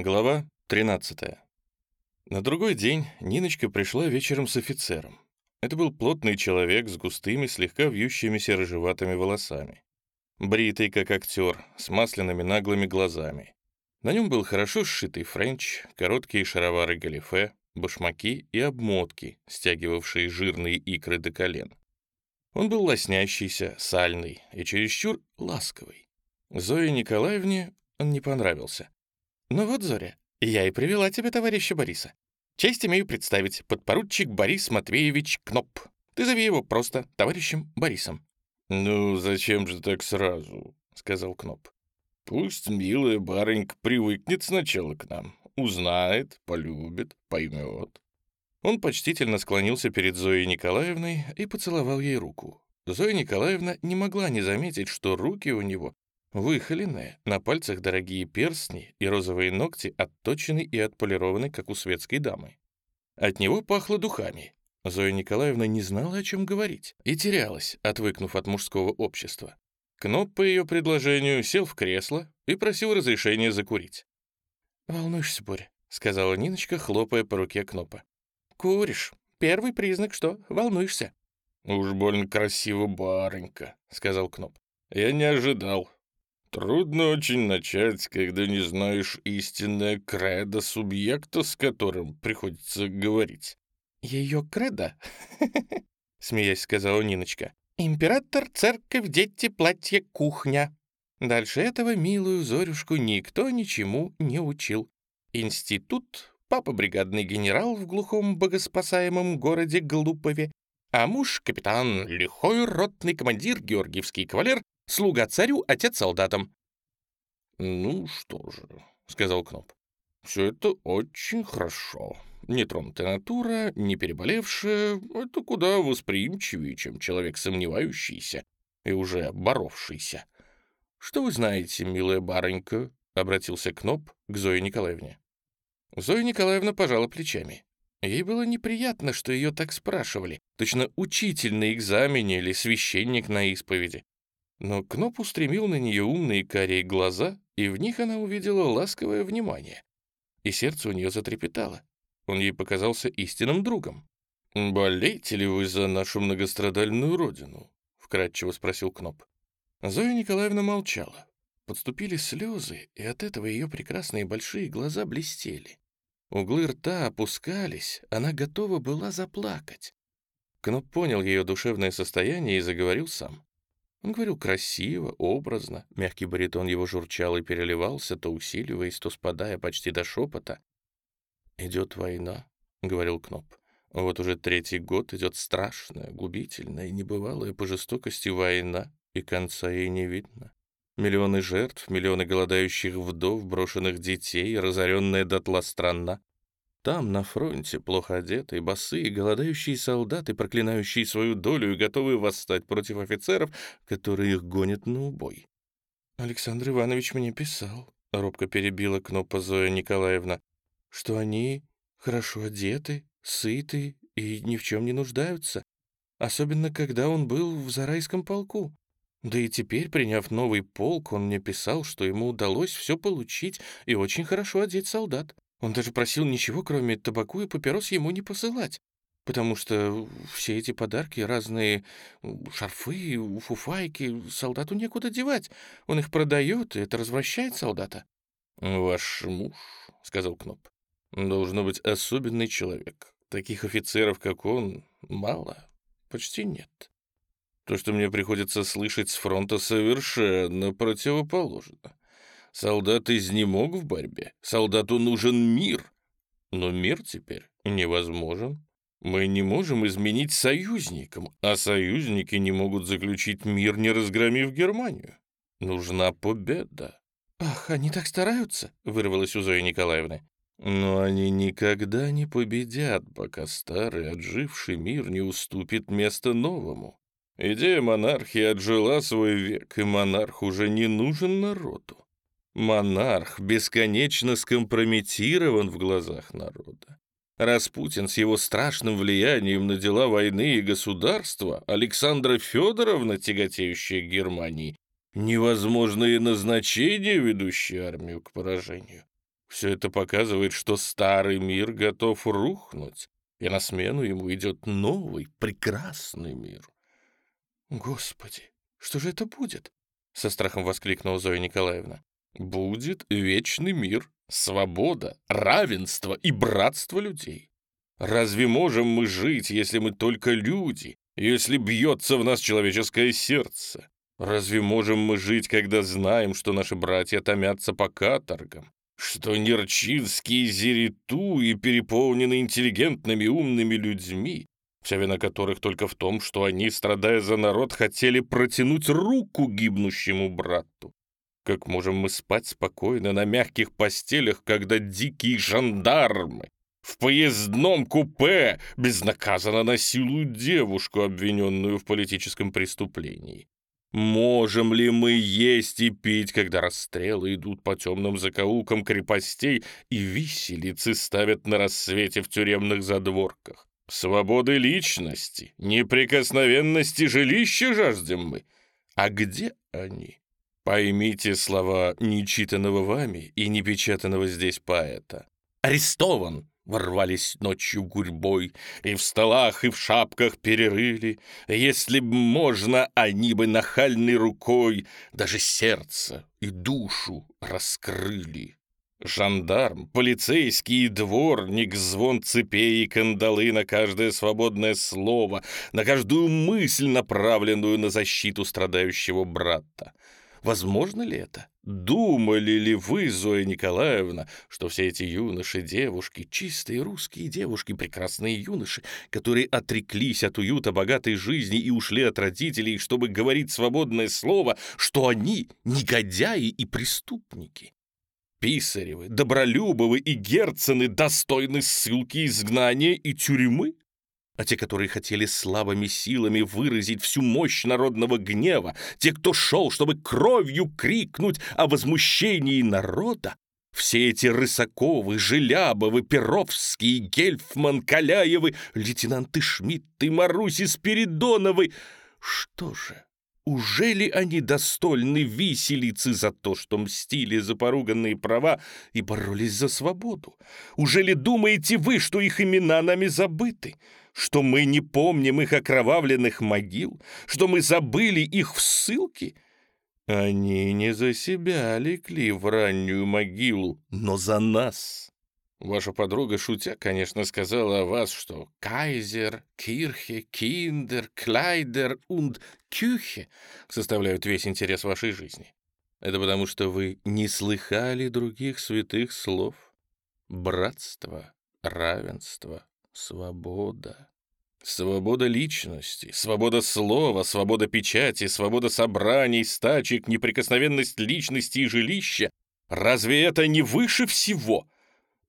Глава 13. На другой день Ниночка пришла вечером с офицером. Это был плотный человек с густыми, слегка вьющимися рыжеватыми волосами. Бритый, как актер, с масляными наглыми глазами. На нем был хорошо сшитый френч, короткие шаровары галифе, башмаки и обмотки, стягивавшие жирные икры до колен. Он был лоснящийся, сальный и чересчур ласковый. Зое Николаевне он не понравился. «Ну вот, Зоря, я и привела тебе товарища Бориса. Честь имею представить, подпоручик Борис Матвеевич Кноп. Ты зови его просто товарищем Борисом». «Ну, зачем же так сразу?» — сказал Кноп. «Пусть милая барынька привыкнет сначала к нам, узнает, полюбит, поймет». Он почтительно склонился перед Зоей Николаевной и поцеловал ей руку. Зоя Николаевна не могла не заметить, что руки у него Выхоленные, на пальцах дорогие перстни и розовые ногти отточены и отполированы, как у светской дамы. От него пахло духами. Зоя Николаевна не знала, о чем говорить, и терялась, отвыкнув от мужского общества. Кноп по ее предложению сел в кресло и просил разрешения закурить. «Волнуешься, Боря», — сказала Ниночка, хлопая по руке Кнопа. «Куришь. Первый признак, что волнуешься». «Уж больно красиво барынька», — сказал Кноп. «Я не ожидал. Трудно очень начать, когда не знаешь истинное кредо субъекта, с которым приходится говорить. Ее кредо? Смеясь, сказала Ниночка. Император, церковь, дети, платье, кухня. Дальше этого милую Зорюшку никто ничему не учил. Институт, папа бригадный генерал в глухом богоспасаемом городе Глупове, а муж — капитан, лихой ротный командир, георгиевский кавалер, Слуга царю, отец солдатам». «Ну что же», — сказал Кноп, — «все это очень хорошо. Нетронутая натура, не переболевшая — это куда восприимчивее, чем человек сомневающийся и уже боровшийся. Что вы знаете, милая барынька?» — обратился Кноп к Зое Николаевне. Зоя Николаевна пожала плечами. Ей было неприятно, что ее так спрашивали. Точно учитель на экзамене или священник на исповеди. Но Кноп устремил на нее умные карие глаза, и в них она увидела ласковое внимание. И сердце у нее затрепетало. Он ей показался истинным другом. «Болеете ли вы за нашу многострадальную родину?» — вкратчиво спросил Кноп. Зоя Николаевна молчала. Подступили слезы, и от этого ее прекрасные большие глаза блестели. Углы рта опускались, она готова была заплакать. Кноп понял ее душевное состояние и заговорил сам. Он говорил красиво, образно, мягкий баритон его журчал и переливался, то усиливаясь, то спадая почти до шепота. «Идет война», — говорил Кноп. «Вот уже третий год идет страшная, губительная и небывалая по жестокости война, и конца ей не видно. Миллионы жертв, миллионы голодающих вдов, брошенных детей, разоренная дотла страна. Там, на фронте, плохо одетые, босые, голодающие солдаты, проклинающие свою долю и готовые восстать против офицеров, которые их гонят на убой. «Александр Иванович мне писал», — робко перебила Кнопа Зоя Николаевна, «что они хорошо одеты, сыты и ни в чем не нуждаются, особенно когда он был в Зарайском полку. Да и теперь, приняв новый полк, он мне писал, что ему удалось все получить и очень хорошо одеть солдат. Он даже просил ничего, кроме табаку и папирос, ему не посылать, потому что все эти подарки, разные шарфы, фуфайки, солдату некуда девать. Он их продает, и это развращает солдата. «Ваш муж», — сказал Кноп, — «должно быть особенный человек. Таких офицеров, как он, мало, почти нет. То, что мне приходится слышать с фронта, совершенно противоположно. Солдат изнемог в борьбе. Солдату нужен мир. Но мир теперь невозможен. Мы не можем изменить союзникам, а союзники не могут заключить мир, не разгромив Германию. Нужна победа. «Ах, они так стараются!» — вырвалось у Зои Николаевны. Но они никогда не победят, пока старый отживший мир не уступит место новому. Идея монархии отжила свой век, и монарх уже не нужен народу. Монарх бесконечно скомпрометирован в глазах народа. Распутин с его страшным влиянием на дела войны и государства, Александра Федоровна, тяготеющая Германии, невозможные назначения, ведущие армию к поражению. Все это показывает, что старый мир готов рухнуть, и на смену ему идет новый, прекрасный мир. «Господи, что же это будет?» — со страхом воскликнула Зоя Николаевна. «Будет вечный мир, свобода, равенство и братство людей. Разве можем мы жить, если мы только люди, если бьется в нас человеческое сердце? Разве можем мы жить, когда знаем, что наши братья томятся по каторгам, что Нерчинские зериту и переполнены интеллигентными умными людьми, вся вина которых только в том, что они, страдая за народ, хотели протянуть руку гибнущему брату? Как можем мы спать спокойно на мягких постелях, когда дикие жандармы, в поездном купе безнаказанно насилуют девушку, обвиненную в политическом преступлении. Можем ли мы есть и пить, когда расстрелы идут по темным закоулкам крепостей и виселицы ставят на рассвете в тюремных задворках? Свободы личности, неприкосновенности жилища жаждем мы. А где они? Поймите слова нечитанного вами и непечатанного здесь поэта. Арестован, ворвались ночью гурьбой, и в столах, и в шапках перерыли. Если б можно, они бы нахальной рукой даже сердце и душу раскрыли. Жандарм, полицейский и дворник, звон цепей и кандалы на каждое свободное слово, на каждую мысль, направленную на защиту страдающего брата. Возможно ли это? Думали ли вы, Зоя Николаевна, что все эти юноши, девушки, чистые русские девушки, прекрасные юноши, которые отреклись от уюта богатой жизни и ушли от родителей, чтобы говорить свободное слово, что они негодяи и преступники? Писаревы, Добролюбовы и Герцены достойны ссылки, изгнания и тюрьмы? А те, которые хотели слабыми силами выразить всю мощь народного гнева, те, кто шел, чтобы кровью крикнуть о возмущении народа, все эти Рысаковы, Желябовы, Перовские, Гельфман, Каляевы, лейтенанты Шмидты, Маруси Спиридоновы. Что же, Ужели они достойны виселицы за то, что мстили за поруганные права и боролись за свободу? Ужели думаете вы, что их имена нами забыты? Что мы не помним их окровавленных могил? Что мы забыли их в ссылке? Они не за себя лекли в раннюю могилу, но за нас. Ваша подруга, шутя, конечно, сказала о вас, что «кайзер», «кирхе», «киндер», «клайдер» und «кюхе» составляют весь интерес вашей жизни. Это потому, что вы не слыхали других святых слов. Братство, равенство, свобода. Свобода личности, свобода слова, свобода печати, свобода собраний, стачек, неприкосновенность личности и жилища. Разве это не выше всего?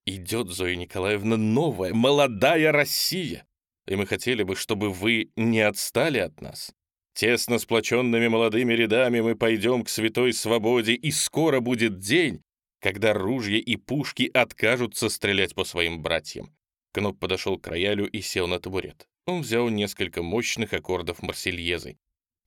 Идет, Зоя Николаевна, новая, молодая Россия. И мы хотели бы, чтобы вы не отстали от нас. Тесно сплоченными молодыми рядами мы пойдем к святой свободе, и скоро будет день, когда ружья и пушки откажутся стрелять по своим братьям. Кноп подошел к роялю и сел на табурет. Он взял несколько мощных аккордов Марсельезы.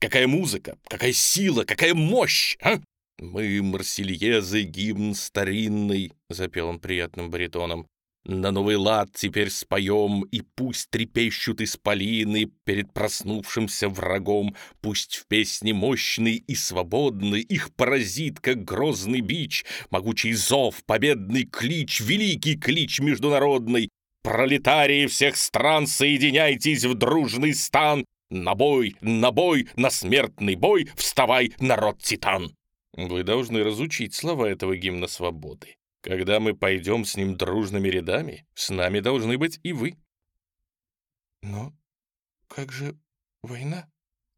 «Какая музыка! Какая сила! Какая мощь! А? «Мы, марсельезы, гимн старинный», — запел он приятным баритоном. «На новый лад теперь споем, и пусть трепещут исполины перед проснувшимся врагом, пусть в песне мощный и свободный их поразит, как грозный бич, могучий зов, победный клич, великий клич международный. Пролетарии всех стран, соединяйтесь в дружный стан, на бой, на бой, на смертный бой, вставай, народ-титан!» Вы должны разучить слова этого гимна свободы. Когда мы пойдем с ним дружными рядами, с нами должны быть и вы. Но как же война?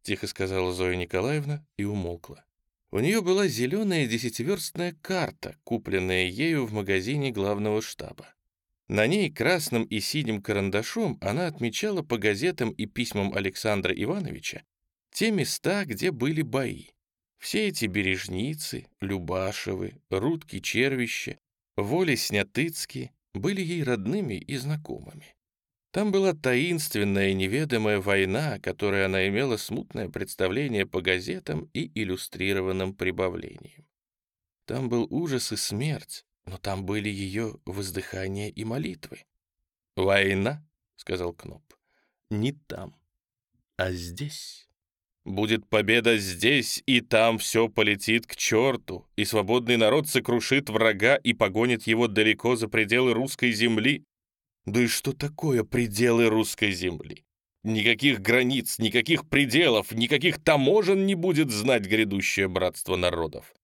Тихо сказала Зоя Николаевна и умолкла. У нее была зеленая десятиверстная карта, купленная ею в магазине главного штаба. На ней красным и синим карандашом она отмечала по газетам и письмам Александра Ивановича те места, где были бои. Все эти бережницы, Любашевы, Рудки-Червище, Воли Снятыцки были ей родными и знакомыми. Там была таинственная неведомая война, о которой она имела смутное представление по газетам и иллюстрированным прибавлениям. Там был ужас и смерть, но там были ее воздыхания и молитвы. «Война», — сказал Кноп, — «не там, а здесь». Будет победа здесь, и там все полетит к черту, и свободный народ сокрушит врага и погонит его далеко за пределы русской земли. Да и что такое пределы русской земли? Никаких границ, никаких пределов, никаких таможен не будет знать грядущее братство народов.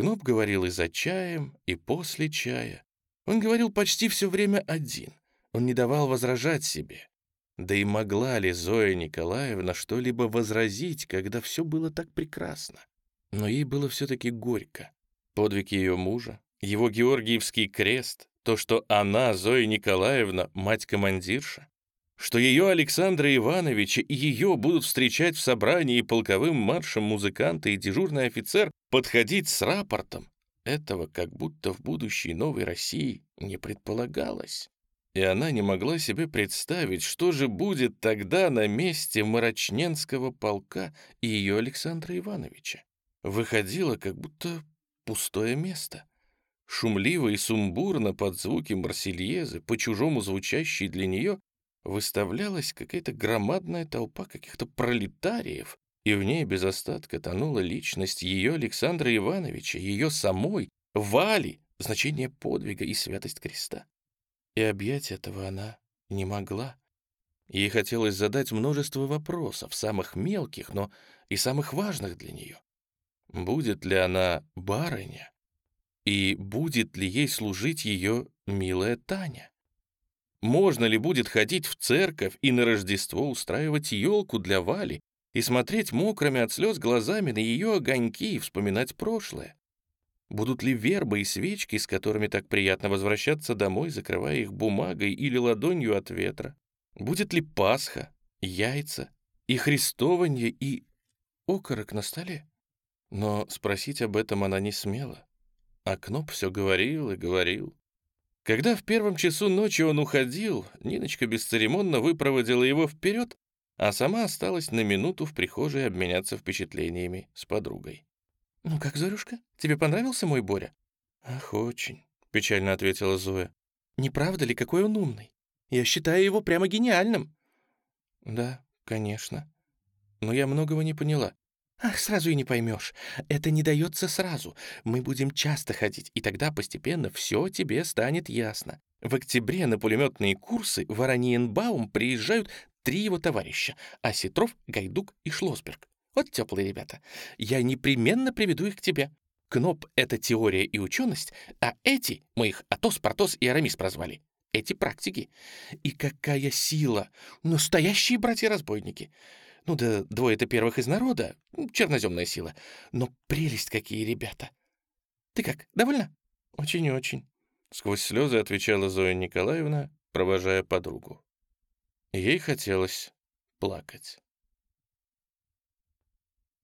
Кноп говорил и за чаем, и после чая. Он говорил почти все время один. Он не давал возражать себе. Да и могла ли Зоя Николаевна что-либо возразить, когда все было так прекрасно? Но ей было все-таки горько. Подвиг ее мужа, его Георгиевский крест, то, что она, Зоя Николаевна, мать-командирша, что ее Александра Ивановича и ее будут встречать в собрании полковым маршем музыканты и дежурный офицер подходить с рапортом, этого как будто в будущей новой России не предполагалось. И она не могла себе представить, что же будет тогда на месте Марочненского полка и ее Александра Ивановича. Выходило как будто пустое место. Шумливо и сумбурно под звуки Марсельезы, по-чужому звучащей для нее, выставлялась какая-то громадная толпа каких-то пролетариев, и в ней без остатка тонула личность ее Александра Ивановича, ее самой, Вали, значение подвига и святость креста. И объять этого она не могла. Ей хотелось задать множество вопросов, самых мелких, но и самых важных для нее. Будет ли она барыня? И будет ли ей служить ее милая Таня? Можно ли будет ходить в церковь и на Рождество устраивать елку для Вали и смотреть мокрыми от слез глазами на ее огоньки и вспоминать прошлое? Будут ли вербы и свечки, с которыми так приятно возвращаться домой, закрывая их бумагой или ладонью от ветра? Будет ли Пасха, яйца и христование и окорок на столе? Но спросить об этом она не смела. А Кноп все говорил и говорил. Когда в первом часу ночи он уходил, Ниночка бесцеремонно выпроводила его вперед, а сама осталась на минуту в прихожей обменяться впечатлениями с подругой. «Ну как, Зорюшка, тебе понравился мой Боря?» «Ах, очень», — печально ответила Зоя. «Не правда ли, какой он умный? Я считаю его прямо гениальным». «Да, конечно. Но я многого не поняла. «Ах, сразу и не поймешь. Это не дается сразу. Мы будем часто ходить, и тогда постепенно все тебе станет ясно. В октябре на пулеметные курсы в Ораниенбаум приезжают три его товарища — Осетров, Гайдук и Шлосберг. Вот теплые ребята. Я непременно приведу их к тебе. Кноп — это теория и ученость, а эти, мы их Атос, Портос и Арамис прозвали, эти практики. И какая сила! Настоящие братья-разбойники!» Ну да двое-то первых из народа, черноземная сила. Но прелесть какие ребята. Ты как, довольна? Очень-очень. Сквозь слезы отвечала Зоя Николаевна, провожая подругу. Ей хотелось плакать.